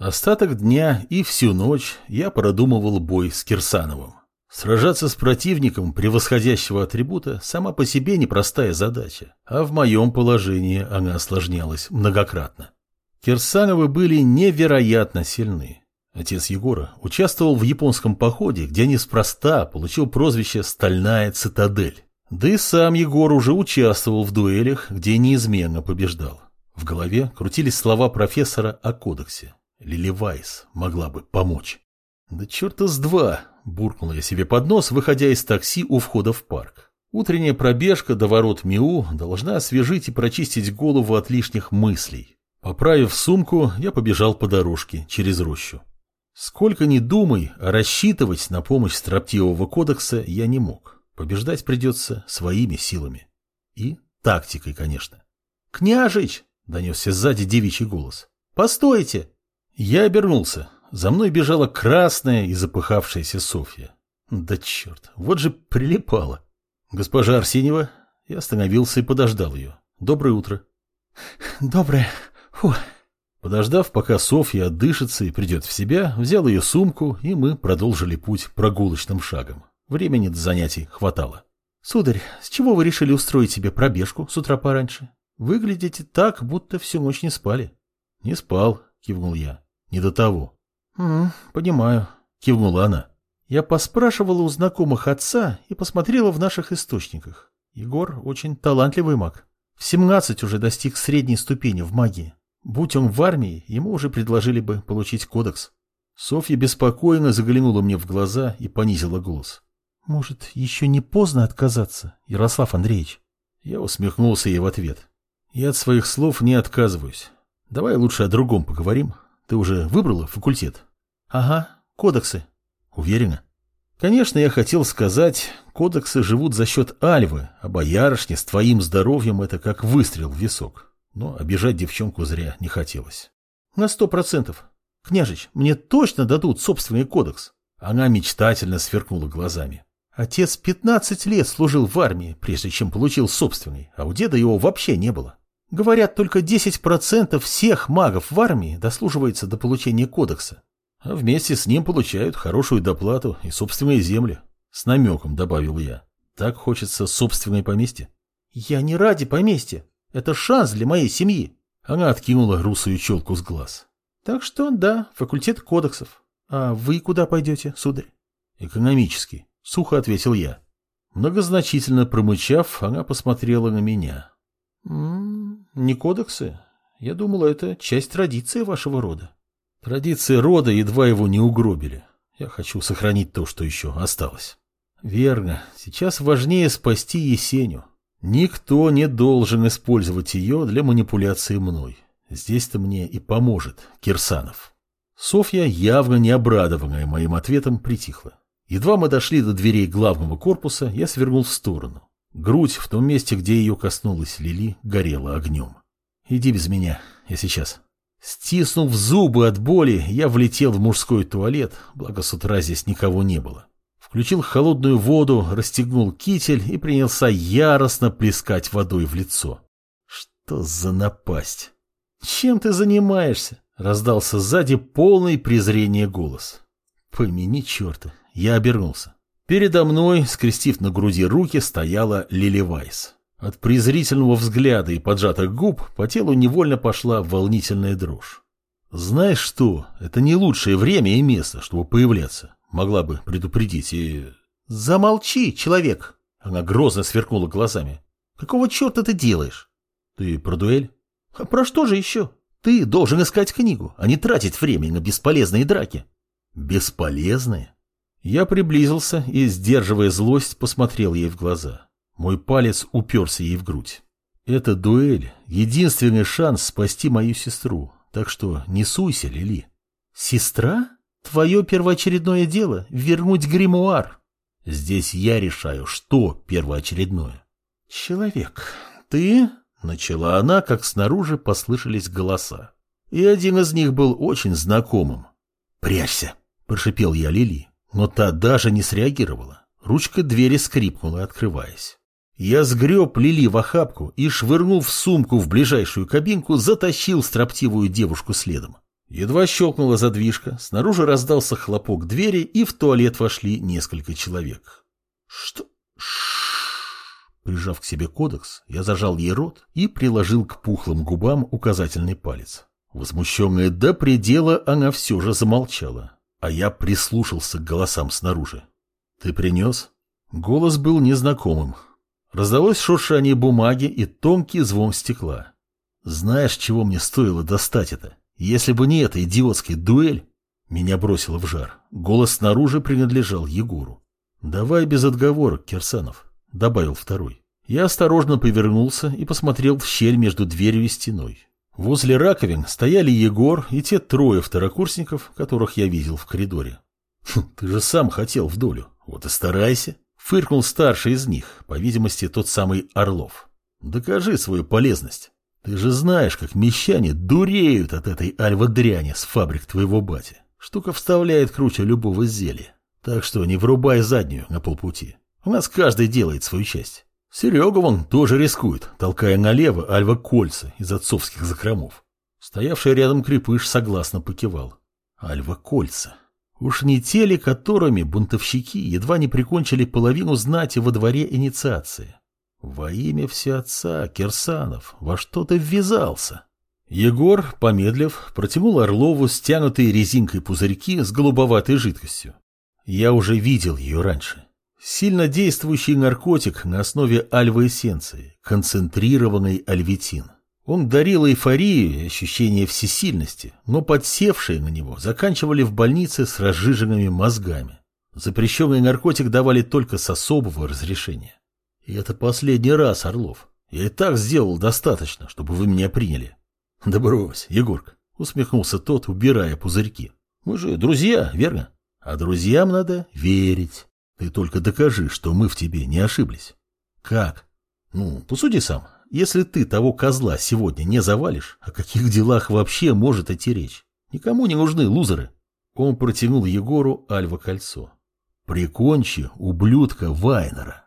Остаток дня и всю ночь я продумывал бой с Кирсановым. Сражаться с противником превосходящего атрибута сама по себе непростая задача, а в моем положении она осложнялась многократно. Кирсановы были невероятно сильны. Отец Егора участвовал в японском походе, где неспроста получил прозвище «Стальная цитадель». Да и сам Егор уже участвовал в дуэлях, где неизменно побеждал. В голове крутились слова профессора о кодексе. Лили Вайс могла бы помочь. «Да черта с два!» – буркнул я себе под нос, выходя из такси у входа в парк. Утренняя пробежка до ворот МИУ должна освежить и прочистить голову от лишних мыслей. Поправив сумку, я побежал по дорожке через рощу. Сколько ни думай, рассчитывать на помощь строптивого кодекса я не мог. Побеждать придется своими силами. И тактикой, конечно. «Княжич!» — донесся сзади девичий голос. «Постойте!» Я обернулся. За мной бежала красная и запыхавшаяся Софья. Да черт, вот же прилипала. Госпожа Арсеньева, я остановился и подождал ее. Доброе утро. Доброе. Фу. Подождав, пока Софья отдышится и придет в себя, взял ее сумку, и мы продолжили путь прогулочным шагом. Времени до занятий хватало. Сударь, с чего вы решили устроить себе пробежку с утра пораньше? Выглядите так, будто всю ночь не спали. Не спал, кивнул я. Не до того. «М понимаю», — кивнула она. Я поспрашивала у знакомых отца и посмотрела в наших источниках. Егор очень талантливый маг. В 17 уже достиг средней ступени в магии. Будь он в армии, ему уже предложили бы получить кодекс. Софья беспокойно заглянула мне в глаза и понизила голос. «Может, еще не поздно отказаться, Ярослав Андреевич?» Я усмехнулся ей в ответ. «Я от своих слов не отказываюсь. Давай лучше о другом поговорим. Ты уже выбрала факультет? Ага, кодексы. Уверена? Конечно, я хотел сказать, кодексы живут за счет Альвы, а боярышня с твоим здоровьем это как выстрел в висок. Но обижать девчонку зря не хотелось. На сто процентов. Княжич, мне точно дадут собственный кодекс. Она мечтательно сверкнула глазами. Отец пятнадцать лет служил в армии, прежде чем получил собственный, а у деда его вообще не было. Говорят, только 10% всех магов в армии дослуживается до получения кодекса. А вместе с ним получают хорошую доплату и собственные земли. С намеком добавил я. Так хочется собственное поместье. Я не ради поместья. Это шанс для моей семьи. Она откинула русую челку с глаз. Так что, да, факультет кодексов. А вы куда пойдете, сударь? Экономический, сухо ответил я. Многозначительно промычав, она посмотрела на меня. М не кодексы. Я думала, это часть традиции вашего рода. Традиции рода едва его не угробили. Я хочу сохранить то, что еще осталось. Верно. Сейчас важнее спасти Есеню. Никто не должен использовать ее для манипуляции мной. Здесь-то мне и поможет Кирсанов. Софья, явно не обрадованная моим ответом, притихла. Едва мы дошли до дверей главного корпуса, я свернул в сторону. Грудь в том месте, где ее коснулась Лили, горела огнем. «Иди без меня, я сейчас». Стиснув зубы от боли, я влетел в мужской туалет, благо с утра здесь никого не было. Включил холодную воду, расстегнул китель и принялся яростно плескать водой в лицо. Что за напасть? «Чем ты занимаешься?» — раздался сзади полный презрения голос. «Помяни черта!» Я обернулся. Передо мной, скрестив на груди руки, стояла Лили Вайс. От презрительного взгляда и поджатых губ по телу невольно пошла волнительная дрожь. «Знаешь что, это не лучшее время и место, чтобы появляться. Могла бы предупредить и...» «Замолчи, человек!» Она грозно сверкнула глазами. «Какого черта ты делаешь?» «Ты про дуэль?» «А про что же еще? Ты должен искать книгу, а не тратить время на бесполезные драки». «Бесполезные?» Я приблизился и, сдерживая злость, посмотрел ей в глаза. Мой палец уперся ей в грудь. Это дуэль — единственный шанс спасти мою сестру, так что не суйся, Лили. Сестра? Твое первоочередное дело — вернуть гримуар. Здесь я решаю, что первоочередное. Человек, ты... Начала она, как снаружи послышались голоса. И один из них был очень знакомым. «Прячься!» – прошипел я Лили. Но та даже не среагировала. Ручка двери скрипнула, открываясь. Я сгреб Лили в охапку и, швырнув сумку в ближайшую кабинку, затащил строптивую девушку следом. Едва щелкнула задвижка, снаружи раздался хлопок двери, и в туалет вошли несколько человек. Что? Прижав к себе кодекс, я зажал ей рот и приложил к пухлым губам указательный палец. Возмущенная до предела, она все же замолчала, а я прислушался к голосам снаружи. «Ты принес?» Голос был незнакомым. Раздалось шуршание бумаги и тонкий звон стекла. «Знаешь, чего мне стоило достать это? Если бы не эта идиотская дуэль...» Меня бросило в жар. Голос снаружи принадлежал Егору. «Давай без отговорок, Кирсанов», — добавил второй. Я осторожно повернулся и посмотрел в щель между дверью и стеной. Возле раковин стояли Егор и те трое второкурсников, которых я видел в коридоре. «Хм, «Ты же сам хотел в долю, вот и старайся», — фыркнул старший из них, по видимости, тот самый Орлов. «Докажи свою полезность. Ты же знаешь, как мещане дуреют от этой альва-дряни с фабрик твоего бати. Штука вставляет круче любого зелья. Так что не врубай заднюю на полпути. У нас каждый делает свою часть. Серега вон тоже рискует, толкая налево альва кольца из отцовских закромов. Стоявший рядом крепыш согласно покивал. Альва кольца. Уж не те ли, которыми бунтовщики едва не прикончили половину знати во дворе инициации. Во имя Всеотца, Кирсанов, во что ты ввязался? Егор, помедлив, протянул Орлову стянутые резинкой пузырьки с голубоватой жидкостью. Я уже видел ее раньше. Сильно действующий наркотик на основе альвоэссенции, концентрированный альветин. Он дарил эйфорию и ощущение всесильности, но подсевшие на него заканчивали в больнице с разжиженными мозгами. Запрещенный наркотик давали только с особого разрешения. И это последний раз, Орлов. Я и так сделал достаточно, чтобы вы меня приняли. Да брось, Егорка, усмехнулся тот, убирая пузырьки. Мы же друзья, верно? А друзьям надо верить. Ты только докажи, что мы в тебе не ошиблись. Как? Ну, посуди сам. Если ты того козла сегодня не завалишь, о каких делах вообще может идти речь? Никому не нужны лузеры. Он протянул Егору Альва кольцо. Прикончи ублюдка Вайнера.